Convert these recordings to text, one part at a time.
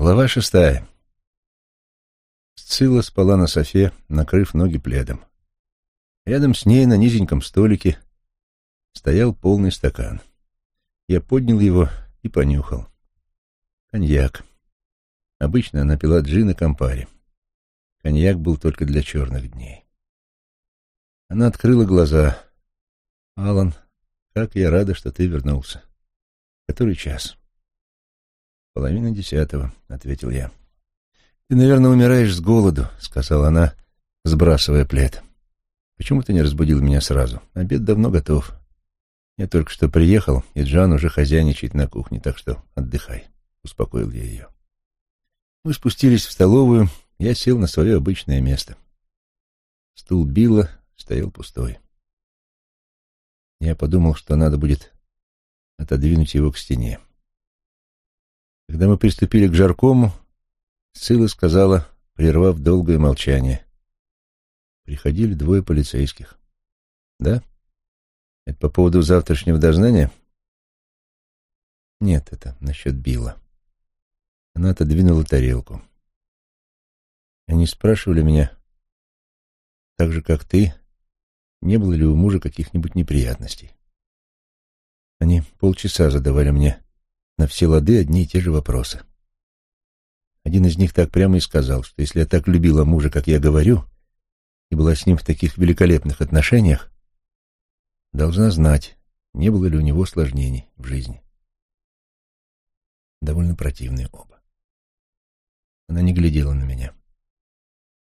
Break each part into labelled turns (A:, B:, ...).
A: Глава шестая. Сцилла спала на софе, накрыв ноги пледом. Рядом с ней на низеньком столике стоял полный стакан. Я поднял его и понюхал. Коньяк. Обычно она пила джин и кампари. Коньяк был только для черных дней. Она открыла глаза. «Алан, как я рада, что ты вернулся. Который час?» «Половина десятого», — ответил я. «Ты, наверное, умираешь с голоду», — сказала она, сбрасывая плед. «Почему ты не разбудил меня сразу? Обед давно готов. Я только что приехал, и Джан уже хозяйничает на кухне, так что отдыхай», — успокоил я ее. Мы спустились в столовую, я сел на свое обычное место. Стул Билла стоял пустой. Я подумал, что надо будет отодвинуть его к стене. Когда мы приступили к жаркому, Сцилла сказала, прервав долгое молчание. Приходили двое полицейских. Да? Это по поводу завтрашнего дознания? Нет, это насчет Билла. Она отодвинула тарелку. Они спрашивали меня, так же, как ты, не было ли у мужа каких-нибудь неприятностей. Они полчаса задавали мне на все лады одни и те же вопросы. Один из них так прямо и сказал, что если я так любила мужа, как я говорю, и была с ним в таких великолепных отношениях, должна знать, не было ли у него осложнений в жизни. Довольно противные оба. Она не глядела на меня.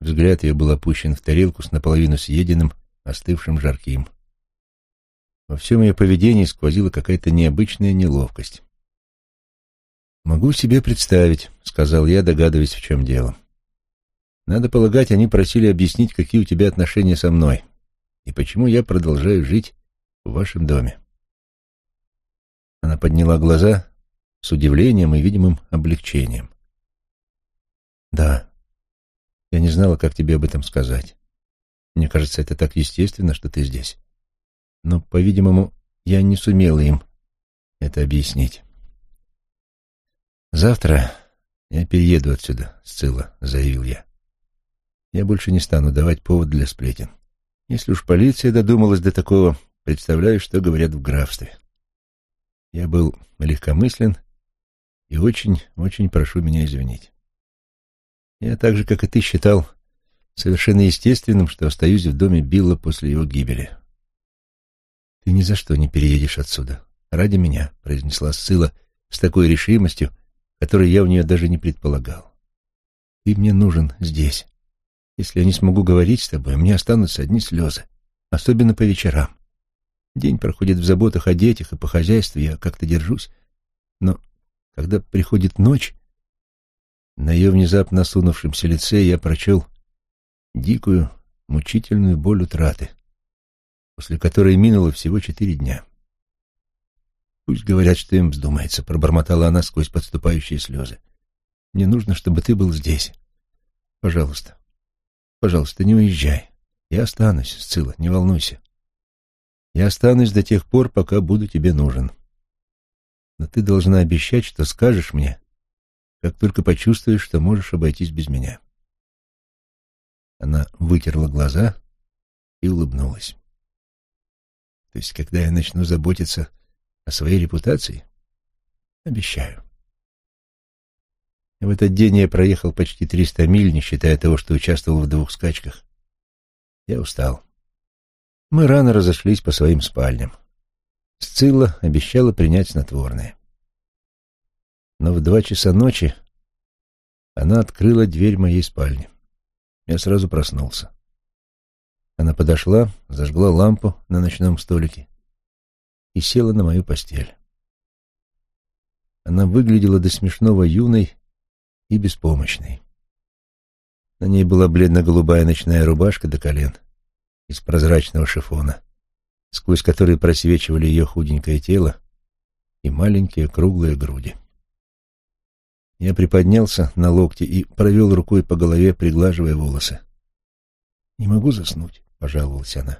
A: Взгляд ее был опущен в тарелку с наполовину съеденным, остывшим жарким. Во всем ее поведении сквозила какая-то необычная неловкость. «Могу себе представить», — сказал я, догадываясь, в чем дело. «Надо полагать, они просили объяснить, какие у тебя отношения со мной и почему я продолжаю жить в вашем доме». Она подняла глаза с удивлением и видимым облегчением. «Да, я не знала, как тебе об этом сказать. Мне кажется, это так естественно, что ты здесь. Но, по-видимому, я не сумела им это объяснить». «Завтра я перееду отсюда, Сцилла», — заявил я. «Я больше не стану давать повод для сплетен. Если уж полиция додумалась до такого, представляю, что говорят в графстве. Я был легкомыслен и очень-очень прошу меня извинить. Я так же, как и ты, считал совершенно естественным, что остаюсь в доме Билла после его гибели. «Ты ни за что не переедешь отсюда. Ради меня», — произнесла Сцилла с такой решимостью, которой я у нее даже не предполагал. Ты мне нужен здесь. Если я не смогу говорить с тобой, мне останутся одни слезы, особенно по вечерам. День проходит в заботах о детях и по хозяйству, я как-то держусь. Но когда приходит ночь, на ее внезапно осунувшемся лице я прочел дикую, мучительную боль утраты, после которой минуло всего четыре дня. Пусть говорят, что им вздумается, — пробормотала она сквозь подступающие слезы. Мне нужно, чтобы ты был здесь. Пожалуйста, пожалуйста, не уезжай. Я останусь, Сцилла, не волнуйся. Я останусь до тех пор, пока буду тебе нужен. Но ты должна обещать, что скажешь мне, как только почувствуешь, что можешь обойтись без меня. Она вытерла глаза и улыбнулась. То есть, когда я начну заботиться о своей репутации? Обещаю. В этот день я проехал почти триста миль, не считая того, что участвовал в двух скачках. Я устал. Мы рано разошлись по своим спальням. Сцилла обещала принять снотворное. Но в два часа ночи она открыла дверь моей спальни. Я сразу проснулся. Она подошла, зажгла лампу на ночном столике и села на мою постель. Она выглядела до смешного юной и беспомощной. На ней была бледно-голубая ночная рубашка до колен из прозрачного шифона, сквозь который просвечивали ее худенькое тело и маленькие круглые груди. Я приподнялся на локте и провел рукой по голове, приглаживая волосы. «Не могу заснуть», — пожаловалась она.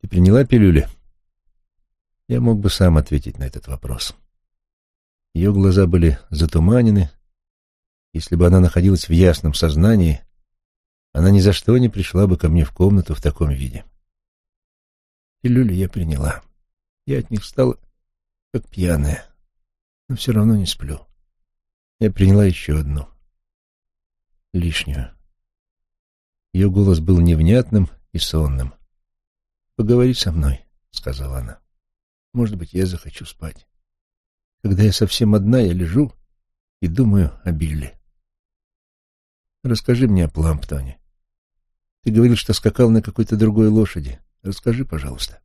A: «Ты приняла пилюли?» Я мог бы сам ответить на этот вопрос. Ее глаза были затуманены, Если бы она находилась в ясном сознании, она ни за что не пришла бы ко мне в комнату в таком виде. Пилюли я приняла. Я от них стала как пьяная, но все равно не сплю. Я приняла еще одну, лишнюю. Ее голос был невнятным и сонным. «Поговори со мной», — сказала она. «Может быть, я захочу спать. Когда я совсем одна, я лежу и думаю о Билли. Расскажи мне о Пламптоне. Ты говорил, что скакал на какой-то другой лошади. Расскажи, пожалуйста».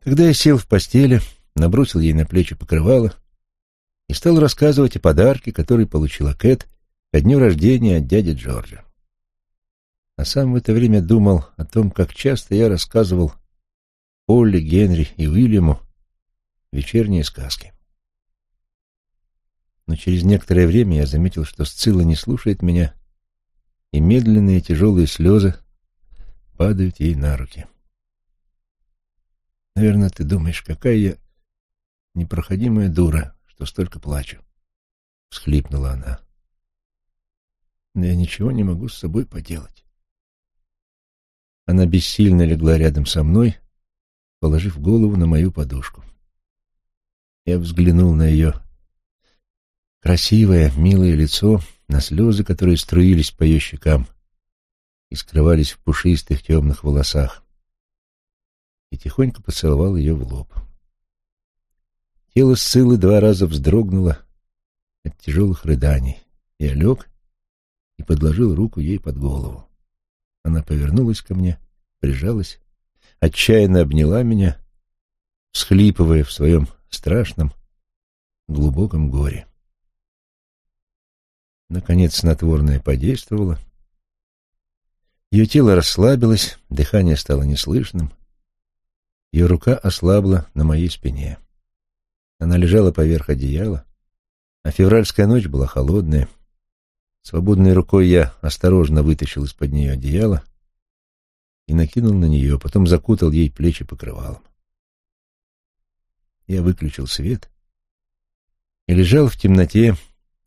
A: Тогда я сел в постели, набросил ей на плечи покрывало и стал рассказывать о подарке, который получила Кэт ко дню рождения от дяди Джорджа а сам в это время думал о том, как часто я рассказывал Полли, Генри и Уильяму вечерние сказки. Но через некоторое время я заметил, что Сцилла не слушает меня, и медленные тяжелые слезы падают ей на руки. «Наверное, ты думаешь, какая я непроходимая дура, что столько плачу», — всхлипнула она. «Но я ничего не могу с собой поделать. Она бессильно легла рядом со мной, положив голову на мою подушку. Я взглянул на ее красивое, милое лицо, на слезы, которые струились по ее щекам и скрывались в пушистых темных волосах, и тихонько поцеловал ее в лоб. Тело Сциллы два раза вздрогнуло от тяжелых рыданий. Я лег и подложил руку ей под голову. Она повернулась ко мне, прижалась, отчаянно обняла меня, всхлипывая в своем страшном, глубоком горе. Наконец снотворное подействовало. Ее тело расслабилось, дыхание стало неслышным. Ее рука ослабла на моей спине. Она лежала поверх одеяла, а февральская ночь была холодная — Свободной рукой я осторожно вытащил из-под нее одеяло и накинул на нее, потом закутал ей плечи покрывалом. Я выключил свет и лежал в темноте,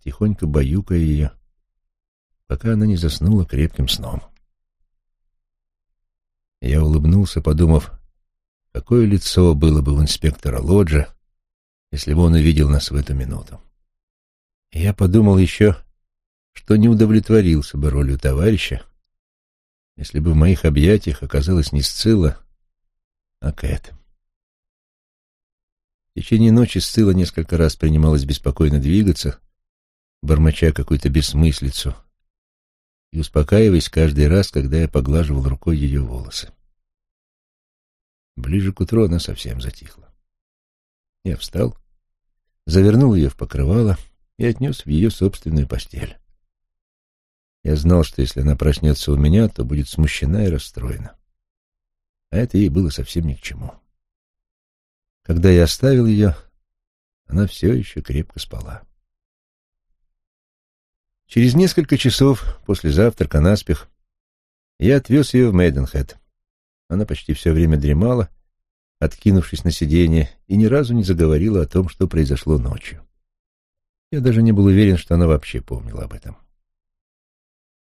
A: тихонько баюкая ее, пока она не заснула крепким сном. Я улыбнулся, подумав, какое лицо было бы у инспектора Лоджа, если бы он увидел нас в эту минуту. Я подумал еще что не удовлетворился бы ролью товарища, если бы в моих объятиях оказалась не Сцилла, а Кэт. В течение ночи Сцилла несколько раз принималась беспокойно двигаться, бормоча какую-то бессмыслицу, и успокаиваясь каждый раз, когда я поглаживал рукой ее волосы. Ближе к утру она совсем затихла. Я встал, завернул ее в покрывало и отнес в ее собственную постель. Я знал, что если она проснется у меня, то будет смущена и расстроена. А это ей было совсем ни к чему. Когда я оставил ее, она все еще крепко спала. Через несколько часов после завтрака наспех я отвез ее в Мейденхэт. Она почти все время дремала, откинувшись на сиденье, и ни разу не заговорила о том, что произошло ночью. Я даже не был уверен, что она вообще помнила об этом.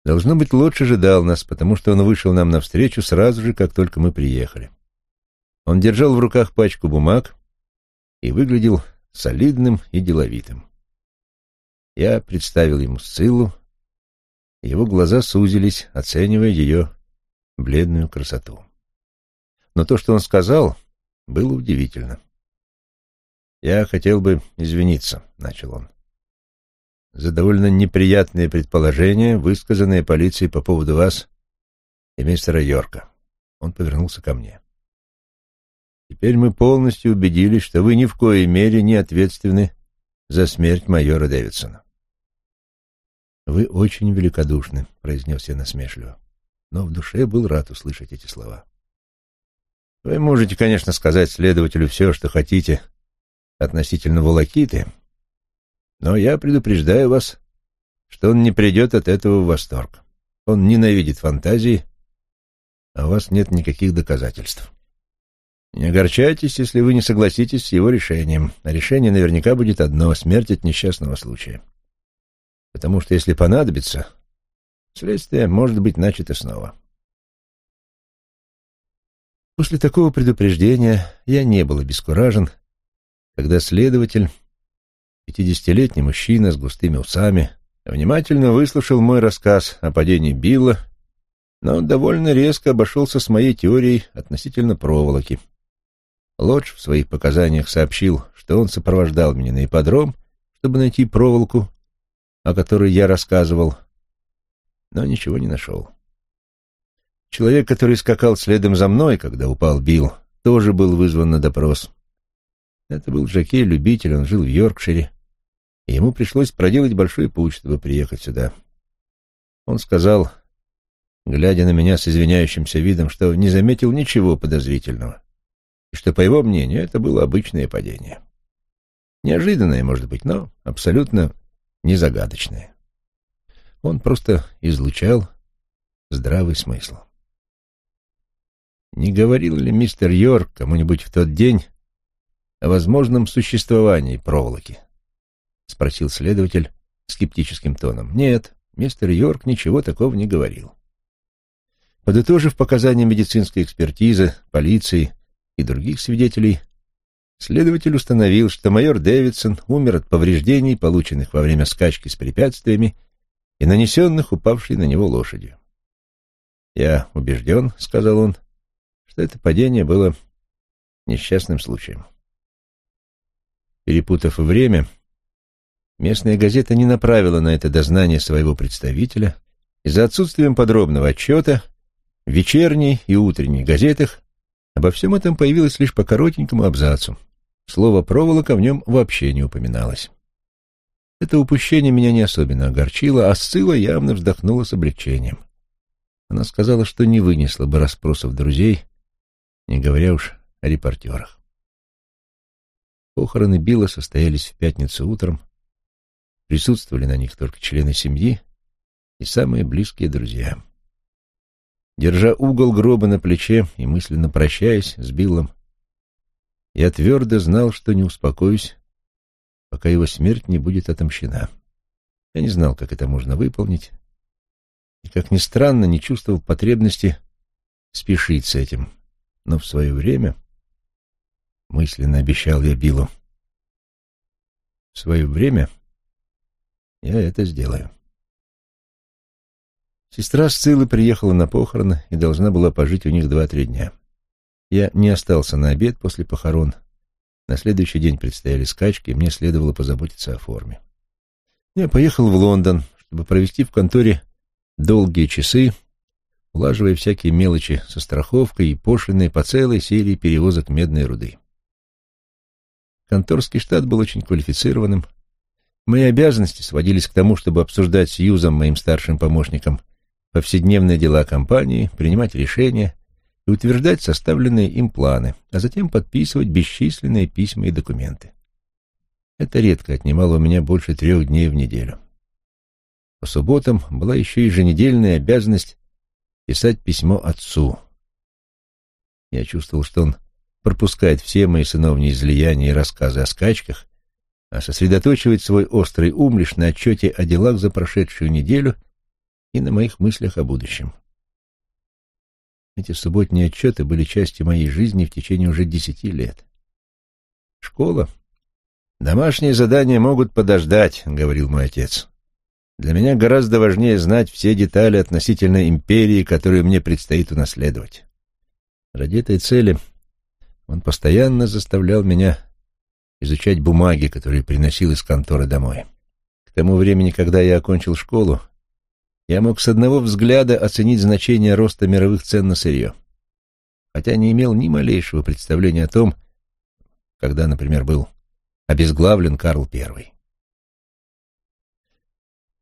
A: Должно быть, Лодж ожидал нас, потому что он вышел нам навстречу сразу же, как только мы приехали. Он держал в руках пачку бумаг и выглядел солидным и деловитым. Я представил ему Сциллу, его глаза сузились, оценивая ее бледную красоту. Но то, что он сказал, было удивительно. «Я хотел бы извиниться», — начал он за довольно неприятные предположения, высказанные полицией по поводу вас и мистера Йорка. Он повернулся ко мне. Теперь мы полностью убедились, что вы ни в коей мере не ответственны за смерть майора Дэвидсона. «Вы очень великодушны», — произнес я насмешливо, но в душе был рад услышать эти слова. «Вы можете, конечно, сказать следователю все, что хотите относительно волокиты, но я предупреждаю вас, что он не придет от этого в восторг. Он ненавидит фантазии, а у вас нет никаких доказательств. Не огорчайтесь, если вы не согласитесь с его решением. Решение наверняка будет одно — смерть от несчастного случая. потому что, если понадобится, следствие может быть начато снова. После такого предупреждения я не был обескуражен, когда следователь, пятидесятилетний мужчина с густыми усами, внимательно выслушал мой рассказ о падении Билла, но довольно резко обошелся с моей теорией относительно проволоки. Лодж в своих показаниях сообщил, что он сопровождал меня на ипподром, чтобы найти проволоку, о которой я рассказывал, но ничего не нашел. Человек, который скакал следом за мной, когда упал Билл, тоже был вызван на допрос. Это был Жакей-любитель, он жил в Йоркшире, и ему пришлось проделать большой путь, чтобы приехать сюда. Он сказал, глядя на меня с извиняющимся видом, что не заметил ничего подозрительного, и что, по его мнению, это было обычное падение. Неожиданное, может быть, но абсолютно незагадочное. Он просто излучал здравый смысл. Не говорил ли мистер Йорк кому-нибудь в тот день о возможном существовании проволоки? — спросил следователь скептическим тоном. — Нет, мистер Йорк ничего такого не говорил. Подытожив показания медицинской экспертизы, полиции и других свидетелей, следователь установил, что майор Дэвидсон умер от повреждений, полученных во время скачки с препятствиями и нанесенных упавшей на него лошадью. «Я убежден», — сказал он, что это падение было несчастным случаем. Перепутав время, местная газета не направила на это дознание своего представителя, и за отсутствием подробного отчета в вечерней и утренней газетах обо всем этом появилось лишь по коротенькому абзацу. Слово «проволока» в нем вообще не упоминалось. Это упущение меня не особенно огорчило, а Сцилла явно вздохнула с облегчением. Она сказала, что не вынесла бы расспросов друзей не говоря уж о репортерах. Похороны Билла состоялись в пятницу утром. Присутствовали на них только члены семьи и самые близкие друзья. Держа угол гроба на плече и мысленно прощаясь с Биллом, я твердо знал, что не успокоюсь, пока его смерть не будет отомщена. Я не знал, как это можно выполнить, и, как ни странно, не чувствовал потребности спешить с этим но в свое время, мысленно обещал я Биллу, в свое время я это сделаю. Сестра Сциллы приехала на похороны и должна была пожить у них два-три дня. Я не остался на обед после похорон. На следующий день предстояли скачки, и мне следовало позаботиться о форме. Я поехал в Лондон, чтобы провести в конторе долгие часы, улаживая всякие мелочи со страховкой и пошлиной по целой серии перевозок медной руды. Конторский штат был очень квалифицированным. Мои обязанности сводились к тому, чтобы обсуждать с Юзом, моим старшим помощником, повседневные дела компании, принимать решения и утверждать составленные им планы, а затем подписывать бесчисленные письма и документы. Это редко отнимало у меня больше трех дней в неделю. По субботам была еще еженедельная обязанность писать письмо отцу. Я чувствовал, что он пропускает все мои сыновние излияния и рассказы о скачках, а сосредоточивает свой острый ум лишь на отчете о делах за прошедшую неделю и на моих мыслях о будущем. Эти субботние отчеты были частью моей жизни в течение уже десяти лет. Школа. Домашние задания могут подождать, — говорил мой отец. Для меня гораздо важнее знать все детали относительно империи, которую мне предстоит унаследовать. Ради этой цели он постоянно заставлял меня изучать бумаги, которые приносил из конторы домой. К тому времени, когда я окончил школу, я мог с одного взгляда оценить значение роста мировых цен на сырье, хотя не имел ни малейшего представления о том, когда, например, был обезглавлен Карл I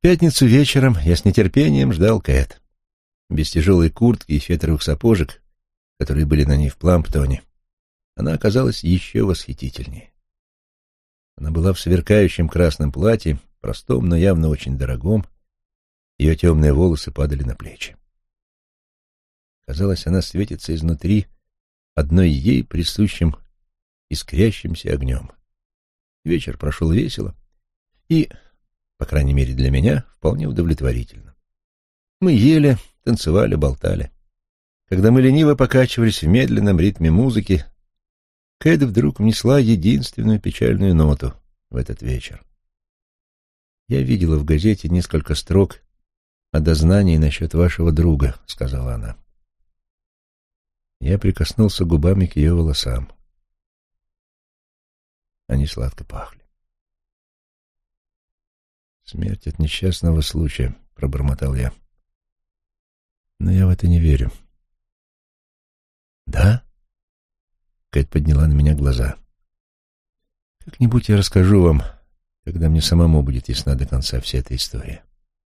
A: пятницу вечером я с нетерпением ждал Кэт. Без тяжелой куртки и фетровых сапожек, которые были на ней в Пламптоне, она оказалась еще восхитительнее. Она была в сверкающем красном платье, простом, но явно очень дорогом. Ее темные волосы падали на плечи. Казалось, она светится изнутри одной ей присущим искрящимся огнем. Вечер прошел весело, и по крайней мере для меня, вполне удовлетворительно. Мы ели, танцевали, болтали. Когда мы лениво покачивались в медленном ритме музыки, Кэт вдруг внесла единственную печальную ноту в этот вечер. «Я видела в газете несколько строк о дознании насчет вашего друга», — сказала она. Я прикоснулся губами к ее волосам. Они сладко пахли. «Смерть от несчастного случая», — пробормотал я. «Но я в это не верю». «Да?» — Кэт подняла на меня глаза. «Как-нибудь я расскажу вам, когда мне самому будет ясна до конца вся эта история»,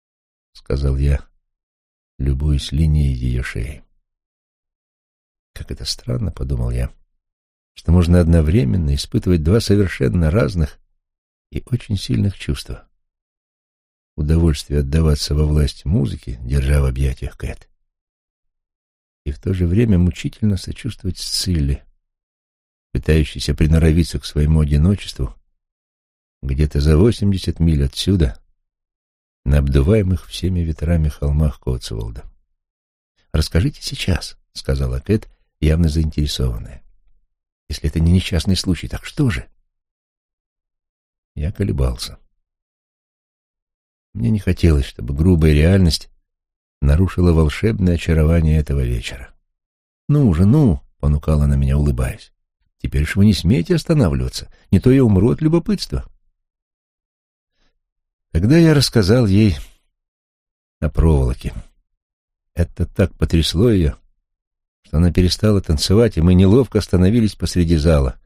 A: — сказал я, любуясь линией ее шеи. «Как это странно», — подумал я, — «что можно одновременно испытывать два совершенно разных и очень сильных чувства удовольствие отдаваться во власть музыки, держа в объятиях Кэт, и в то же время мучительно сочувствовать Сцилле, пытающейся приноровиться к своему одиночеству где-то за восемьдесят миль отсюда, на обдуваемых всеми ветрами холмах Котсволда. «Расскажите сейчас», — сказала Кэт, явно заинтересованная. «Если это не несчастный случай, так что же?» Я колебался. Мне не хотелось, чтобы грубая реальность нарушила волшебное очарование этого вечера. «Ну же, ну!» — понукала она меня, улыбаясь. «Теперь ж вы не смеете останавливаться, не то я умру от любопытства». Тогда я рассказал ей о проволоке. Это так потрясло ее, что она перестала танцевать, и мы неловко остановились посреди зала,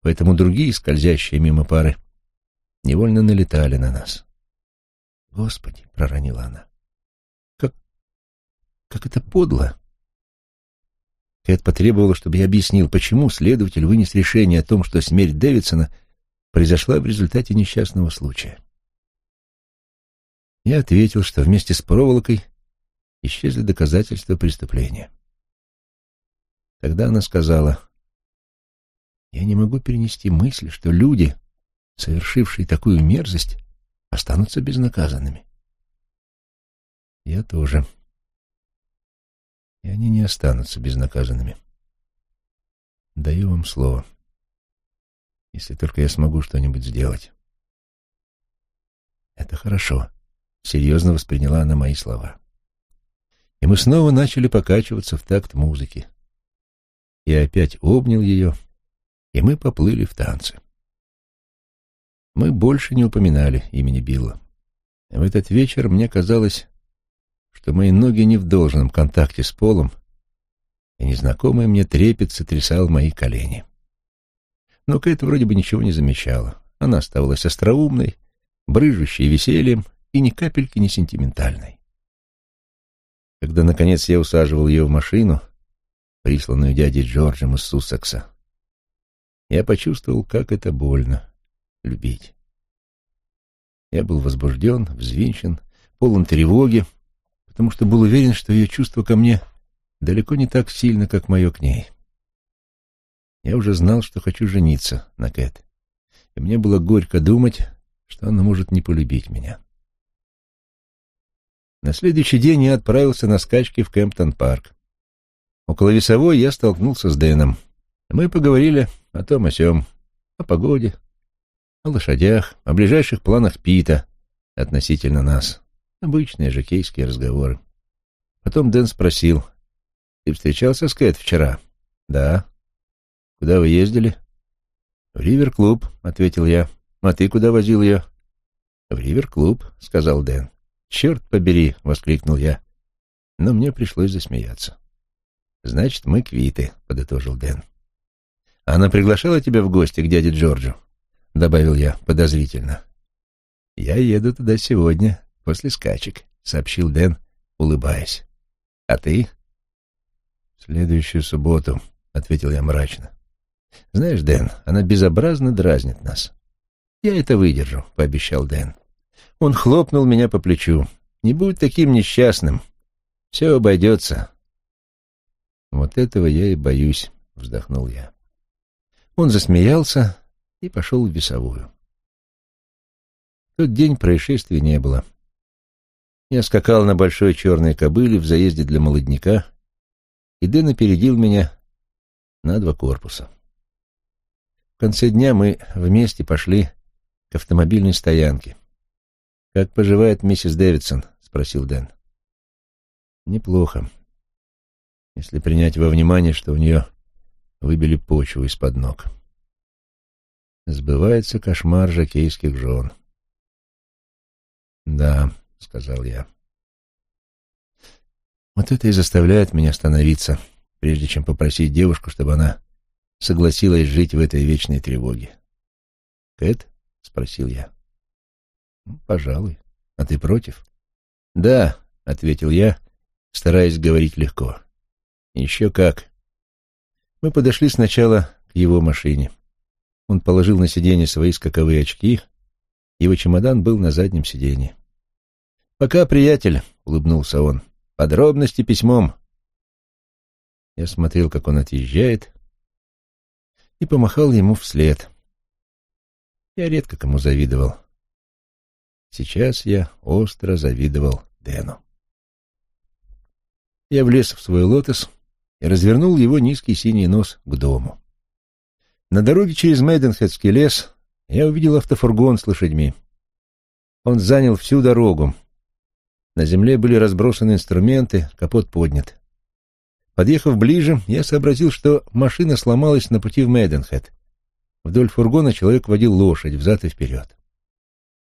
A: поэтому другие, скользящие мимо пары, невольно налетали на нас. «Господи!» — проронила она. «Как... как это подло!» Кэт потребовала, чтобы я объяснил, почему следователь вынес решение о том, что смерть Дэвидсона произошла в результате несчастного случая. Я ответил, что вместе с проволокой исчезли доказательства преступления. Тогда она сказала, «Я не могу перенести мысль, что люди, совершившие такую мерзость, останутся безнаказанными. Я тоже. И они не останутся безнаказанными. Даю вам слово. Если только я смогу что-нибудь сделать. Это хорошо. Серьезно восприняла она мои слова. И мы снова начали покачиваться в такт музыки. Я опять обнял ее, и мы поплыли в танцы. Мы больше не упоминали имени Билла. В этот вечер мне казалось, что мои ноги не в должном контакте с полом, и незнакомый мне трепет сотрясал мои колени. Но Кэт вроде бы ничего не замечала. Она оставалась остроумной, брыжущей весельем и ни капельки не сентиментальной. Когда, наконец, я усаживал ее в машину, присланную дядей Джорджем из Суссекса, я почувствовал, как это больно любить. Я был возбужден, взвинчен, полон тревоги, потому что был уверен, что ее чувство ко мне далеко не так сильно, как мое к ней. Я уже знал, что хочу жениться на Кэт, и мне было горько думать, что она может не полюбить меня. На следующий день я отправился на скачки в Кемптон-парк. Около весовой я столкнулся с Дэном. Мы поговорили о том о сём, о погоде, о лошадях, о ближайших планах Пита относительно нас. Обычные жокейские разговоры. Потом Дэн спросил, «Ты встречался с Кэт вчера?» «Да». «Куда вы ездили?» «В Ривер-клуб», — ответил я. «А ты куда возил ее?» «В Ривер-клуб», — сказал Дэн. «Черт побери!» — воскликнул я. Но мне пришлось засмеяться. «Значит, мы квиты», — подытожил Дэн. «Она приглашала тебя в гости к дяде Джорджу?» — добавил я подозрительно. «Я еду туда сегодня, после скачек», — сообщил Дэн, улыбаясь. «А ты?» «В следующую субботу», — ответил я мрачно. «Знаешь, Дэн, она безобразно дразнит нас». «Я это выдержу», — пообещал Дэн. Он хлопнул меня по плечу. «Не будь таким несчастным. Все обойдется». «Вот этого я и боюсь», — вздохнул я. Он засмеялся, и пошел в весовую. В тот день происшествия не было. Я скакал на большой черной кобыле в заезде для молодняка, и Дэн опередил меня на два корпуса. В конце дня мы вместе пошли к автомобильной стоянке. «Как поживает миссис Дэвидсон?» — спросил Дэн. «Неплохо, если принять во внимание, что у нее выбили почву из-под ног. Сбывается кошмар жакейских жен». «Да», — сказал я. «Вот это и заставляет меня остановиться, прежде чем попросить девушку, чтобы она согласилась жить в этой вечной тревоге». «Кэт?» — спросил я. «Пожалуй. А ты против?» «Да», — ответил я, стараясь говорить легко. «Еще как». Мы подошли сначала к его машине. Он положил на сиденье свои скаковые очки. Его чемодан был на заднем сиденье. «Пока, приятель», — улыбнулся он. «Подробности письмом». Я смотрел, как он отъезжает, и помахал ему вслед. Я редко кому завидовал. Сейчас я остро завидовал Дэну. Я влез в свой лотос и развернул его низкий синий нос к дому. На дороге через Мейденхедский лес я увидел автофургон с лошадьми. Он занял всю дорогу. На земле были разбросаны инструменты, капот поднят. Подъехав ближе, я сообразил, что машина сломалась на пути в Мейденхед. Вдоль фургона человек водил лошадь взад и вперед.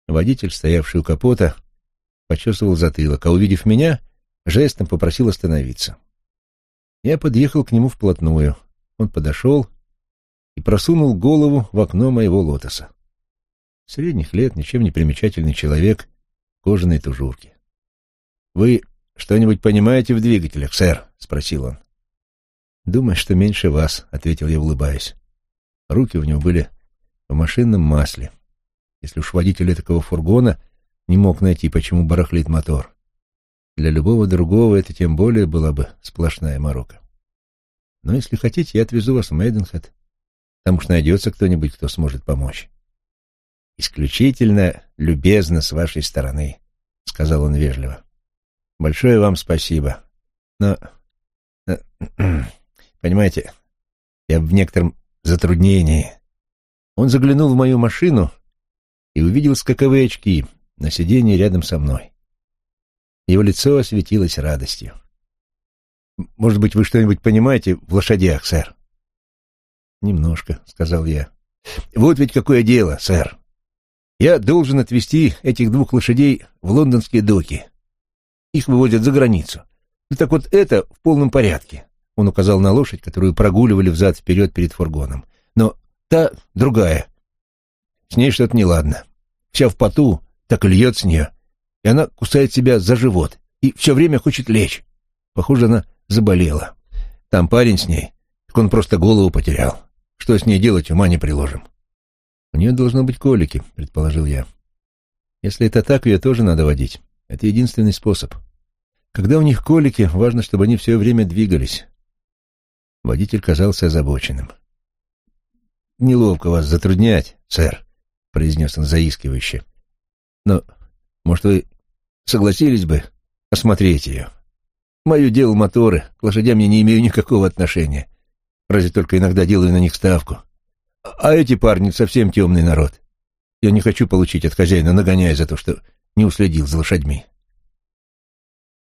A: Водитель, стоявший у капота, почесывал затылок, а, увидев меня, жестом попросил остановиться. Я подъехал к нему вплотную. Он подошел и просунул голову в окно моего лотоса. Средних лет, ничем не примечательный человек кожаной тужурке. «Вы что-нибудь понимаете в двигателях, сэр?» — спросил он. «Думаю, что меньше вас», — ответил я, улыбаясь. Руки у него были в машинном масле. Если уж водитель такого фургона не мог найти, почему барахлит мотор. Для любого другого это тем более была бы сплошная морока. Но если хотите, я отвезу вас в Мейденхед. Там уж найдется кто-нибудь, кто сможет помочь. «Исключительно любезно с вашей стороны», — сказал он вежливо. «Большое вам спасибо. Но, но понимаете, я в некотором затруднении». Он заглянул в мою машину и увидел скаковые очки на сиденье рядом со мной. Его лицо осветилось радостью. «Может быть, вы что-нибудь понимаете в лошадях, сэр?» «Немножко», — сказал я. «Вот ведь какое дело, сэр. Я должен отвезти этих двух лошадей в лондонские доки. Их вывозят за границу. Ну так вот это в полном порядке». Он указал на лошадь, которую прогуливали взад-вперед перед фургоном. «Но та другая, с ней что-то неладно. Вся в поту, так и льет с нее. И она кусает себя за живот и все время хочет лечь. Похоже, она заболела. Там парень с ней, так он просто голову потерял. Что с ней делать, ума не приложим. У нее должно быть колики, предположил я. Если это так, ее тоже надо водить. Это единственный способ. Когда у них колики, важно, чтобы они все время двигались. Водитель казался озабоченным. «Неловко вас затруднять, сэр», произнес он заискивающе. «Но, может, вы согласились бы осмотреть ее? Мое дело моторы, к лошадям я не имею никакого отношения. Разве только иногда делаю на них ставку. А эти парни совсем темный народ. Я не хочу получить от хозяина нагоняя за то, что не уследил за лошадьми».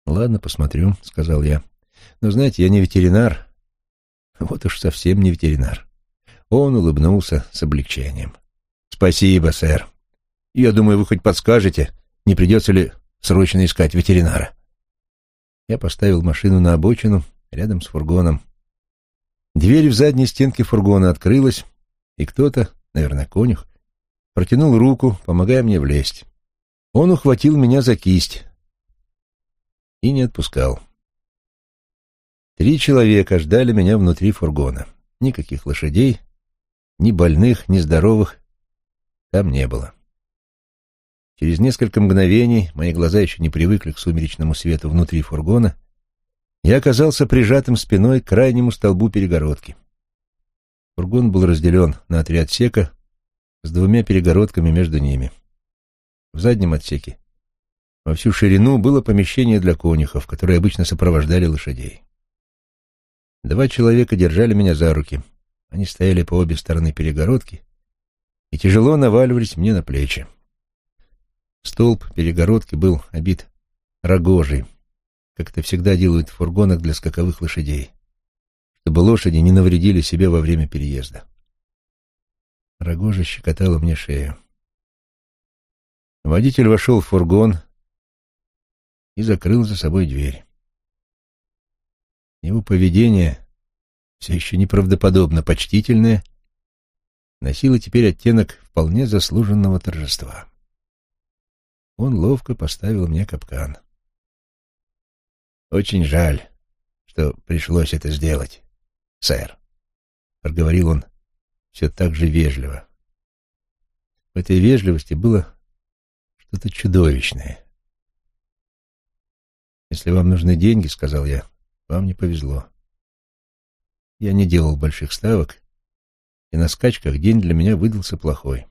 A: «Ладно, посмотрю», — сказал я. «Но, знаете, я не ветеринар. Вот уж совсем не ветеринар». Он улыбнулся с облегчением. «Спасибо, сэр. Я думаю, вы хоть подскажете, не придется ли срочно искать ветеринара». Я поставил машину на обочину рядом с фургоном. Дверь в задней стенке фургона открылась, и кто-то, наверное, конюх, протянул руку, помогая мне влезть. Он ухватил меня за кисть и не отпускал. Три человека ждали меня внутри фургона. Никаких лошадей, ни больных, ни здоровых, там не было. Через несколько мгновений, мои глаза еще не привыкли к сумеречному свету внутри фургона, я оказался прижатым спиной к крайнему столбу перегородки. Фургон был разделен на три отсека с двумя перегородками между ними. В заднем отсеке во всю ширину было помещение для конюхов, которые обычно сопровождали лошадей. Два человека держали меня за руки. Они стояли по обе стороны перегородки и тяжело наваливались мне на плечи. Столб перегородки был обит рогожей, как это всегда делают в фургонах для скаковых лошадей, чтобы лошади не навредили себе во время переезда. Рогожа щекотала мне шею. Водитель вошел в фургон и закрыл за собой дверь. Его поведение, все еще неправдоподобно почтительное, носило теперь оттенок вполне заслуженного торжества. Он ловко поставил мне капкан. «Очень жаль, что пришлось это сделать, сэр», — проговорил он все так же вежливо. В этой вежливости было что-то чудовищное. «Если вам нужны деньги, — сказал я, — вам не повезло. Я не делал больших ставок, и на скачках день для меня выдался плохой.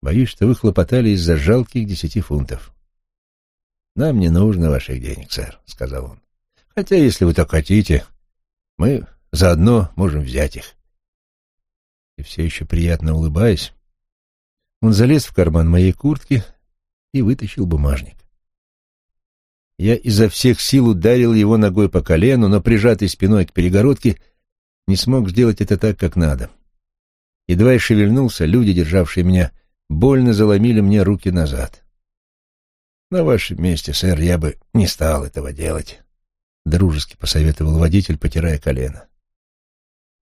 A: Боюсь, что вы хлопотали из-за жалких десяти фунтов». «Нам не нужно ваших денег, сэр», — сказал он. «Хотя, если вы так хотите, мы заодно можем взять их и все еще приятно улыбаясь, он залез в карман моей куртки и вытащил бумажник. Я изо всех сил ударил его ногой по колену, но, прижатый спиной к перегородке, не смог сделать это так, как надо. Едва я шевельнулся, люди, державшие меня, больно заломили мне руки назад. «На вашем месте, сэр, я бы не стал этого делать», — дружески посоветовал водитель, потирая колено.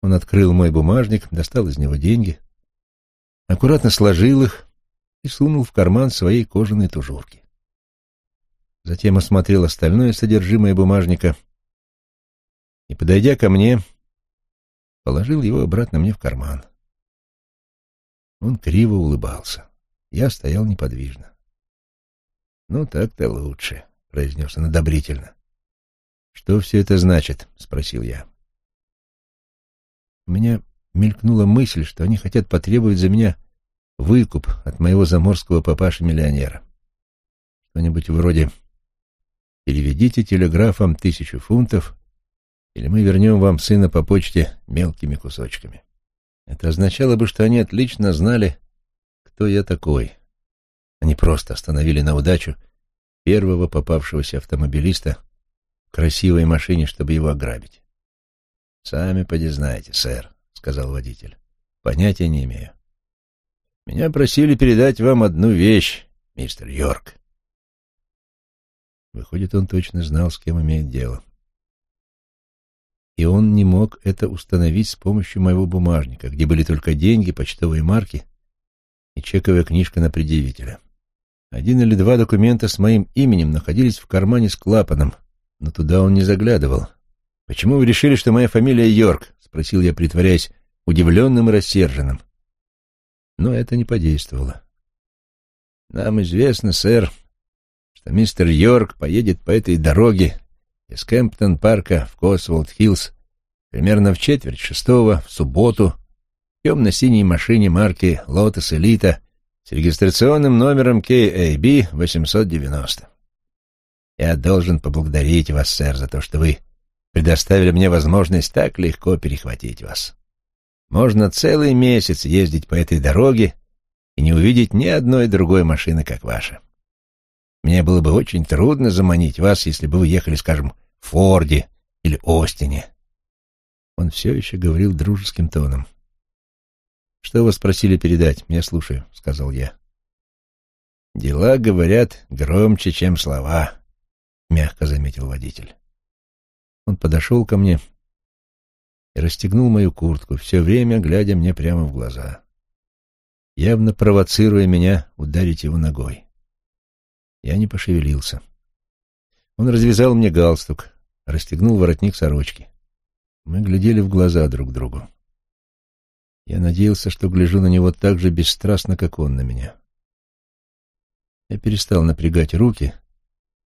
A: Он открыл мой бумажник, достал из него деньги, аккуратно сложил их и сунул в карман своей кожаной тужурки. Затем осмотрел остальное содержимое бумажника и, подойдя ко мне, положил его обратно мне в карман. Он криво улыбался. Я стоял неподвижно. «Ну, так-то лучше», — произнес он одобрительно. «Что все это значит?» — спросил я. У меня мелькнула мысль, что они хотят потребовать за меня выкуп от моего заморского папаши-миллионера. Что-нибудь вроде «Переведите телеграфом тысячу фунтов, или мы вернем вам сына по почте мелкими кусочками». Это означало бы, что они отлично знали, кто я такой. Они просто остановили на удачу первого попавшегося автомобилиста в красивой машине, чтобы его ограбить. — Сами поди знаете, сэр, — сказал водитель. — Понятия не имею. — Меня просили передать вам одну вещь, мистер Йорк. Выходит, он точно знал, с кем имеет дело. И он не мог это установить с помощью моего бумажника, где были только деньги, почтовые марки и чековая книжка на предъявителя. Один или два документа с моим именем находились в кармане с клапаном, но туда он не заглядывал. — «Почему вы решили, что моя фамилия Йорк?» — спросил я, притворяясь удивленным и рассерженным. Но это не подействовало. «Нам известно, сэр, что мистер Йорк поедет по этой дороге из Кемптон-парка в Косволд-Хиллз примерно в четверть шестого в субботу в темно-синей машине марки «Лотос Элита» с регистрационным номером KAB 890. Я должен поблагодарить вас, сэр, за то, что вы предоставили мне возможность так легко перехватить вас. Можно целый месяц ездить по этой дороге и не увидеть ни одной другой машины, как ваша. Мне было бы очень трудно заманить вас, если бы вы ехали, скажем, в Форде или Остине. Он все еще говорил дружеским тоном. «Что вы спросили передать? Я слушаю», — сказал я. «Дела говорят громче, чем слова», — мягко заметил водитель. Он подошел ко мне и расстегнул мою куртку, все время глядя мне прямо в глаза, явно провоцируя меня ударить его ногой. Я не пошевелился. Он развязал мне галстук, расстегнул воротник сорочки. Мы глядели в глаза друг другу. Я надеялся, что гляжу на него так же бесстрастно, как он на меня. Я перестал напрягать руки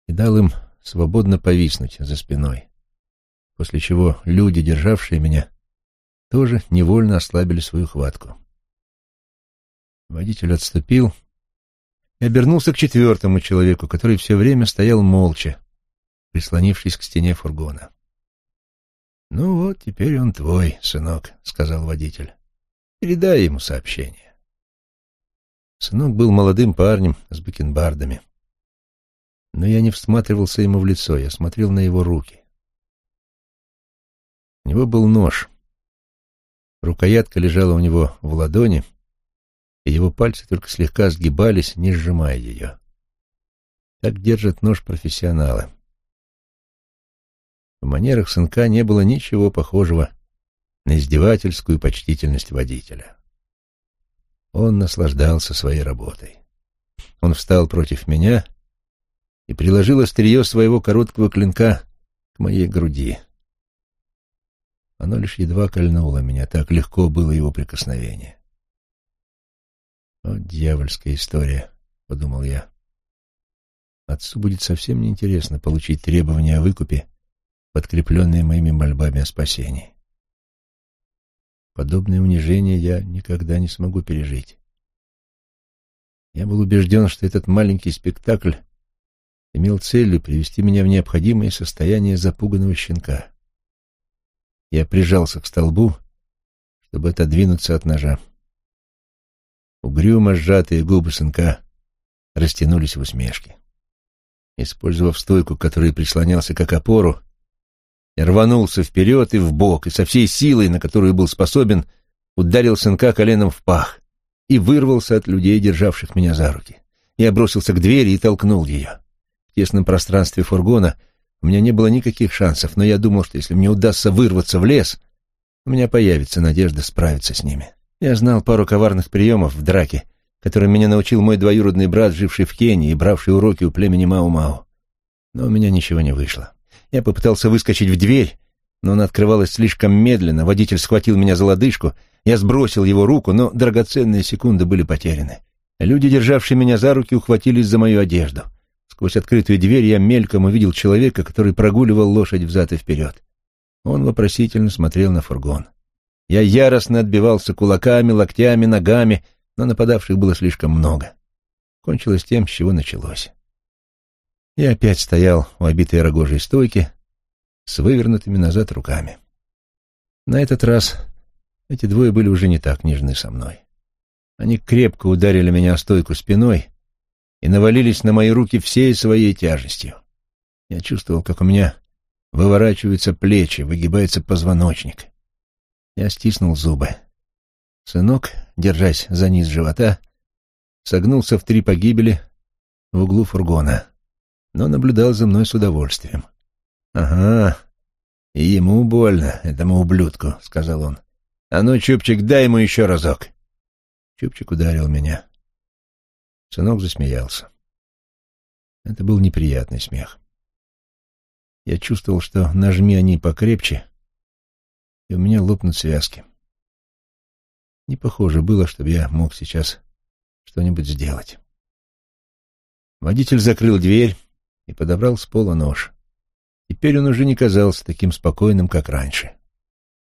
A: и дал им свободно повиснуть за спиной после чего люди, державшие меня, тоже невольно ослабили свою хватку. Водитель отступил, и обернулся к четвертому человеку, который все время стоял молча, прислонившись к стене фургона. «Ну вот, теперь он твой, сынок», — сказал водитель. «Передай ему сообщение». Сынок был молодым парнем с бакенбардами. Но я не всматривался ему в лицо, я смотрел на его руки. У него был нож. Рукоятка лежала у него в ладони, и его пальцы только слегка сгибались, не сжимая ее. Так держат нож профессионалы. В манерах сынка не было ничего похожего на издевательскую почтительность водителя. Он наслаждался своей работой. Он встал против меня и приложил острие своего короткого клинка к моей груди. Оно лишь едва кольнуло меня, так легко было его прикосновение. «О, дьявольская история», — подумал я. Отцу будет совсем неинтересно получить требования о выкупе, подкрепленные моими мольбами о спасении. Подобное унижение я никогда не смогу пережить. Я был убежден, что этот маленький спектакль имел целью привести меня в необходимое состояние запуганного щенка. Я прижался к столбу, чтобы отодвинуться от ножа. Угрюмо сжатые губы сынка растянулись в усмешке. Использовав стойку, которой прислонялся как опору, я рванулся вперед и вбок, и со всей силой, на которую был способен, ударил сынка коленом в пах и вырвался от людей, державших меня за руки. Я бросился к двери и толкнул ее. В тесном пространстве фургона у меня не было никаких шансов, но я думал, что если мне удастся вырваться в лес, у меня появится надежда справиться с ними. Я знал пару коварных приемов в драке, которым меня научил мой двоюродный брат, живший в Кении и бравший уроки у племени Мау-Мау. Но у меня ничего не вышло. Я попытался выскочить в дверь, но она открывалась слишком медленно, водитель схватил меня за лодыжку, я сбросил его руку, но драгоценные секунды были потеряны. Люди, державшие меня за руки, ухватились за мою одежду. Сквозь открытую дверь я мельком увидел человека, который прогуливал лошадь взад и вперед. Он вопросительно смотрел на фургон. Я яростно отбивался кулаками, локтями, ногами, но нападавших было слишком много. Кончилось тем, с чего началось. Я опять стоял у обитой рогожей стойки с вывернутыми назад руками. На этот раз эти двое были уже не так нежны со мной. Они крепко ударили меня о стойку спиной и навалились на мои руки всей своей тяжестью. Я чувствовал, как у меня выворачиваются плечи, выгибается позвоночник. Я стиснул зубы. Сынок, держась за низ живота, согнулся в три погибели в углу фургона, но наблюдал за мной с удовольствием. «Ага, и ему больно, этому ублюдку», — сказал он. «А ну, Чупчик, дай ему еще разок». Чупчик ударил меня. Сынок засмеялся. Это был неприятный смех. Я чувствовал, что нажми они покрепче, и у меня лопнут связки. Не похоже было, чтобы я мог сейчас что-нибудь сделать. Водитель закрыл дверь и подобрал с пола нож. Теперь он уже не казался таким спокойным, как раньше.